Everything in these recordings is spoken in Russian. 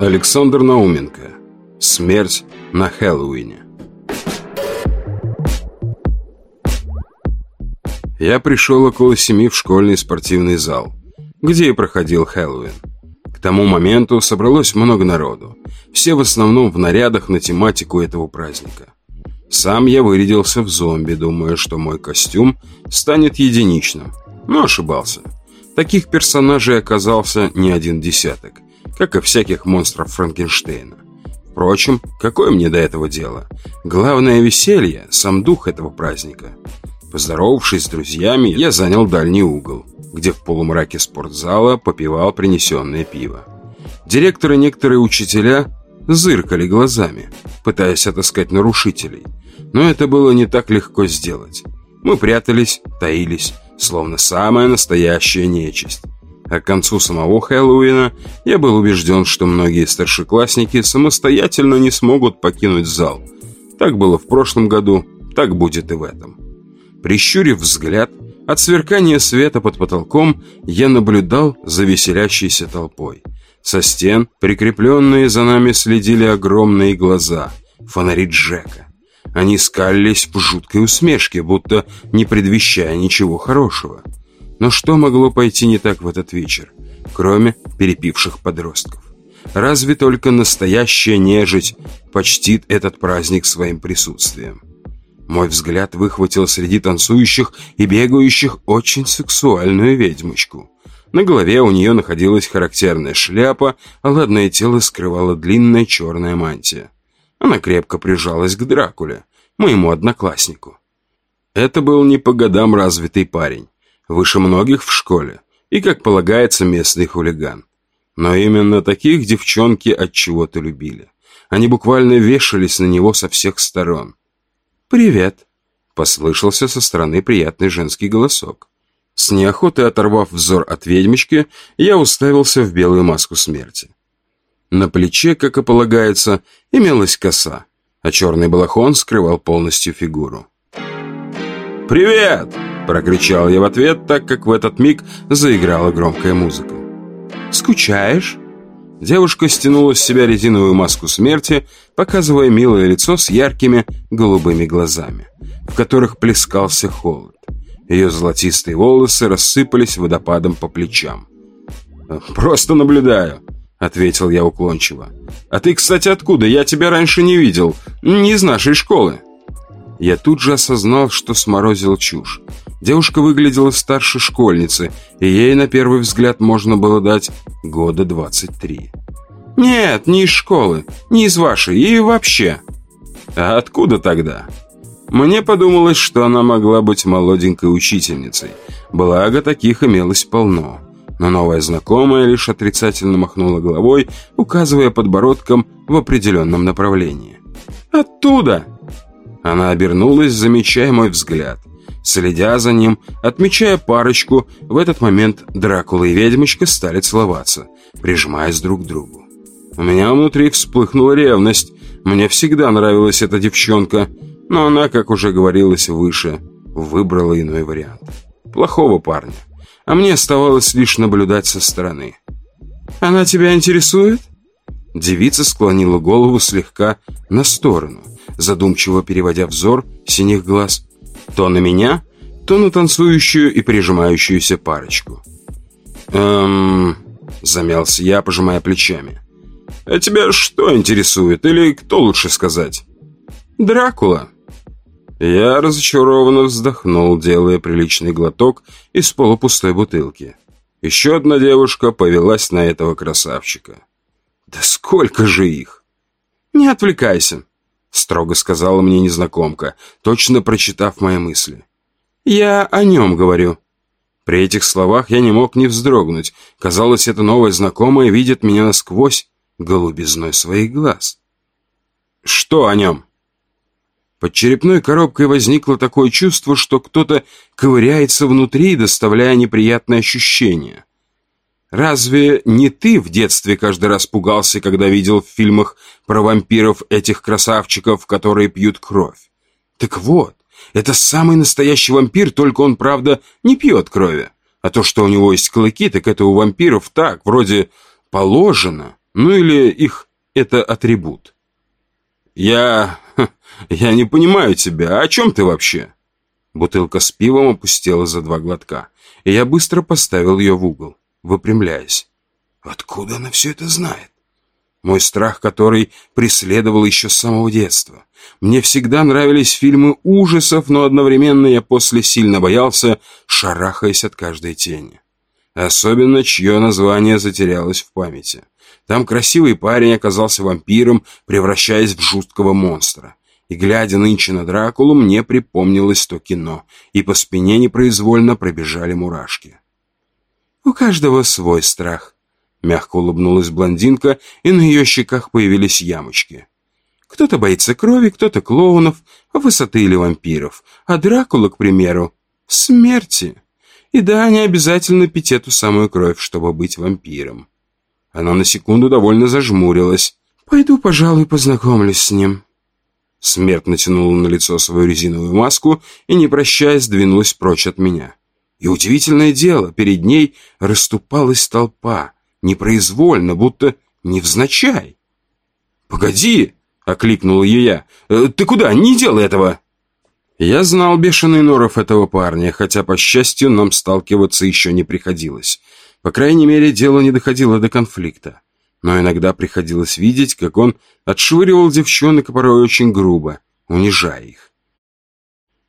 Александр Науменко. Смерть на Хэллоуине. Я пришел около семи в школьный спортивный зал, где и проходил Хэллоуин. К тому моменту собралось много народу, все в основном в нарядах на тематику этого праздника. Сам я вырядился в зомби, думая, что мой костюм станет единичным, но ошибался. Таких персонажей оказался не один десяток, как и всяких монстров Франкенштейна. Впрочем, какое мне до этого дело? Главное веселье, сам дух этого праздника. Поздоровавшись с друзьями, я занял дальний угол, где в полумраке спортзала попивал принесенное пиво. Директор и некоторые учителя зыркали глазами, пытаясь отыскать нарушителей. Но это было не так легко сделать. Мы прятались, таились, словно самая настоящая нечисть. А к концу самого Хэллоуина я был убежден, что многие старшеклассники самостоятельно не смогут покинуть зал. Так было в прошлом году, так будет и в этом. Прищурив взгляд, от сверкания света под потолком я наблюдал за веселящейся толпой. Со стен, прикрепленные за нами, следили огромные глаза, фонари Джека. Они скалились в жуткой усмешке, будто не предвещая ничего хорошего. Но что могло пойти не так в этот вечер, кроме перепивших подростков? Разве только настоящая нежить почтит этот праздник своим присутствием? Мой взгляд выхватил среди танцующих и бегающих очень сексуальную ведьмочку. На голове у нее находилась характерная шляпа, а ладное тело скрывала длинная черная мантия. Она крепко прижалась к Дракуле, моему однокласснику. Это был не по годам развитый парень, выше многих в школе, и, как полагается, местный хулиган. Но именно таких девчонки от чего-то любили. Они буквально вешались на него со всех сторон. «Привет!» — послышался со стороны приятный женский голосок. С неохотой оторвав взор от ведьмочки, я уставился в белую маску смерти. На плече, как и полагается, имелась коса, а черный балахон скрывал полностью фигуру. «Привет!» – прокричал я в ответ, так как в этот миг заиграла громкая музыка. «Скучаешь?» Девушка стянула с себя резиновую маску смерти, показывая милое лицо с яркими голубыми глазами, в которых плескался холод. Ее золотистые волосы рассыпались водопадом по плечам. «Просто наблюдаю», — ответил я уклончиво. «А ты, кстати, откуда? Я тебя раньше не видел. Не из нашей школы». Я тут же осознал, что сморозил чушь. Девушка выглядела старше школьницы, и ей на первый взгляд можно было дать года 23. «Нет, не из школы, не из вашей и вообще». «А откуда тогда?» Мне подумалось, что она могла быть молоденькой учительницей. Благо, таких имелось полно. Но новая знакомая лишь отрицательно махнула головой, указывая подбородком в определенном направлении. «Оттуда!» Она обернулась, замечая мой взгляд. Следя за ним, отмечая парочку, в этот момент Дракула и ведьмочка стали целоваться, прижимаясь друг к другу. У меня внутри вспыхнула ревность. Мне всегда нравилась эта девчонка, но она, как уже говорилось выше, выбрала иной вариант. Плохого парня. А мне оставалось лишь наблюдать со стороны. «Она тебя интересует?» Девица склонила голову слегка на сторону, задумчиво переводя взор синих глаз то на меня, то на танцующую и прижимающуюся парочку. «Эм...» — замялся я, пожимая плечами. «А тебя что интересует? Или кто лучше сказать?» «Дракула». Я разочарованно вздохнул, делая приличный глоток из полупустой бутылки. Еще одна девушка повелась на этого красавчика. «Да сколько же их!» «Не отвлекайся», — строго сказала мне незнакомка, точно прочитав мои мысли. «Я о нем говорю». При этих словах я не мог не вздрогнуть. Казалось, эта новая знакомая видит меня насквозь голубизной своих глаз. «Что о нем?» Под черепной коробкой возникло такое чувство, что кто-то ковыряется внутри, доставляя неприятные ощущения. Разве не ты в детстве каждый раз пугался, когда видел в фильмах про вампиров этих красавчиков, которые пьют кровь? Так вот, это самый настоящий вампир, только он, правда, не пьет крови. А то, что у него есть клыки, так это у вампиров так, вроде положено, Ну или их это атрибут. Я... я не понимаю тебя. О чем ты вообще? Бутылка с пивом опустела за два глотка, и я быстро поставил ее в угол, выпрямляясь. Откуда она все это знает? Мой страх, который преследовал еще с самого детства. Мне всегда нравились фильмы ужасов, но одновременно я после сильно боялся, шарахаясь от каждой тени. Особенно, чье название затерялось в памяти. Там красивый парень оказался вампиром, превращаясь в жуткого монстра. И, глядя нынче на Дракулу, мне припомнилось то кино, и по спине непроизвольно пробежали мурашки. «У каждого свой страх», — мягко улыбнулась блондинка, и на ее щеках появились ямочки. «Кто-то боится крови, кто-то клоунов, высоты или вампиров, а Дракула, к примеру, смерти. И да, не обязательно пить эту самую кровь, чтобы быть вампиром». Она на секунду довольно зажмурилась. «Пойду, пожалуй, познакомлюсь с ним». Смерть натянула на лицо свою резиновую маску и, не прощаясь, двинулась прочь от меня. И удивительное дело, перед ней расступалась толпа, непроизвольно, будто невзначай. «Погоди!» — окликнул ее я. «Э, «Ты куда? Не делай этого!» Я знал бешеный норов этого парня, хотя, по счастью, нам сталкиваться еще не приходилось. По крайней мере, дело не доходило до конфликта но иногда приходилось видеть, как он отшвыривал девчонок порой очень грубо, унижая их.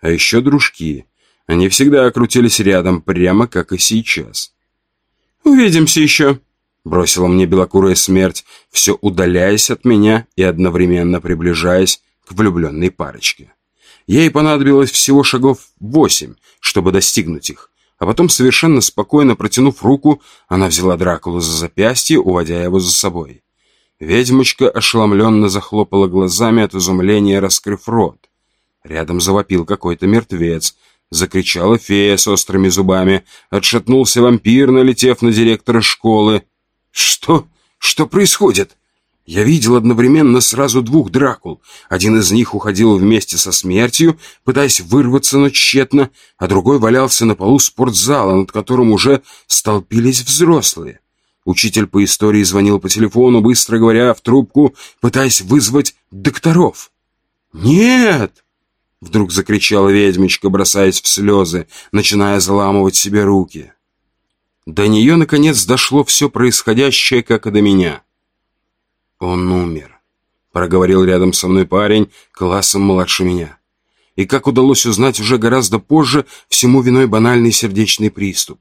А еще дружки. Они всегда окрутились рядом, прямо как и сейчас. «Увидимся еще», — бросила мне белокурая смерть, все удаляясь от меня и одновременно приближаясь к влюбленной парочке. Ей понадобилось всего шагов восемь, чтобы достигнуть их, а потом, совершенно спокойно протянув руку, она взяла Дракулу за запястье, уводя его за собой. Ведьмочка ошеломленно захлопала глазами от изумления, раскрыв рот. Рядом завопил какой-то мертвец. Закричала фея с острыми зубами. Отшатнулся вампир, налетев на директора школы. «Что? Что происходит?» Я видел одновременно сразу двух Дракул. Один из них уходил вместе со смертью, пытаясь вырваться, но тщетно, а другой валялся на полу спортзала, над которым уже столпились взрослые. Учитель по истории звонил по телефону, быстро говоря в трубку, пытаясь вызвать докторов. «Нет!» — вдруг закричала ведьмочка, бросаясь в слезы, начиная заламывать себе руки. До нее, наконец, дошло все происходящее, как и до меня. «Он умер», — проговорил рядом со мной парень, классом младше меня. И, как удалось узнать уже гораздо позже, всему виной банальный сердечный приступ.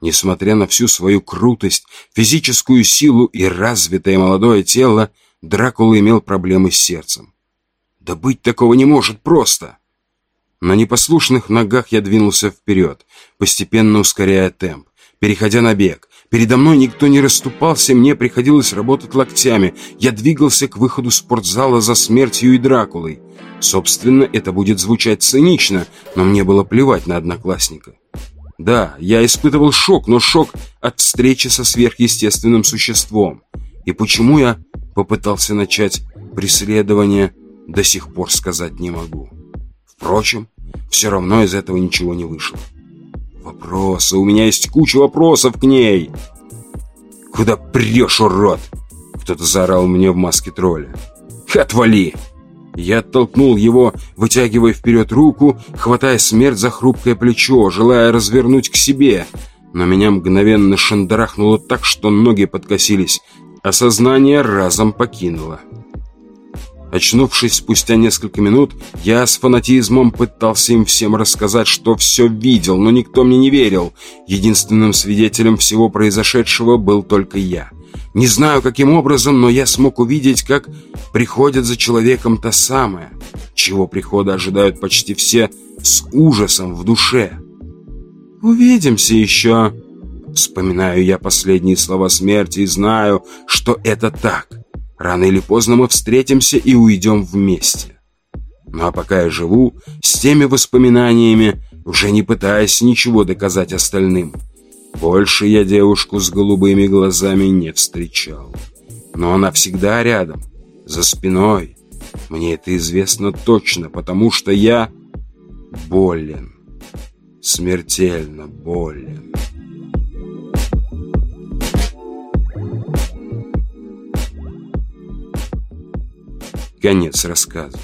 Несмотря на всю свою крутость, физическую силу и развитое молодое тело, Дракула имел проблемы с сердцем. Да быть такого не может просто. На непослушных ногах я двинулся вперед, постепенно ускоряя темп, переходя на бег, Передо мной никто не расступался, мне приходилось работать локтями. Я двигался к выходу спортзала за смертью и Дракулой. Собственно, это будет звучать цинично, но мне было плевать на одноклассника. Да, я испытывал шок, но шок от встречи со сверхъестественным существом. И почему я попытался начать преследование, до сих пор сказать не могу. Впрочем, все равно из этого ничего не вышло. Вопросы, у меня есть куча вопросов к ней. Куда прешь, урод? Кто-то заорал мне в маске тролля. Отвали! Я оттолкнул его, вытягивая вперед руку, хватая смерть за хрупкое плечо, желая развернуть к себе. Но меня мгновенно шандарахнуло так, что ноги подкосились, а сознание разом покинуло. Очнувшись спустя несколько минут, я с фанатизмом пытался им всем рассказать, что все видел, но никто мне не верил. Единственным свидетелем всего произошедшего был только я. Не знаю, каким образом, но я смог увидеть, как приходит за человеком то самое, чего прихода ожидают почти все с ужасом в душе. «Увидимся еще», — вспоминаю я последние слова смерти и знаю, что это так. Рано или поздно мы встретимся и уйдем вместе. Ну а пока я живу с теми воспоминаниями, уже не пытаясь ничего доказать остальным. Больше я девушку с голубыми глазами не встречал. Но она всегда рядом, за спиной. Мне это известно точно, потому что я болен. Смертельно болен. Конец рассказа.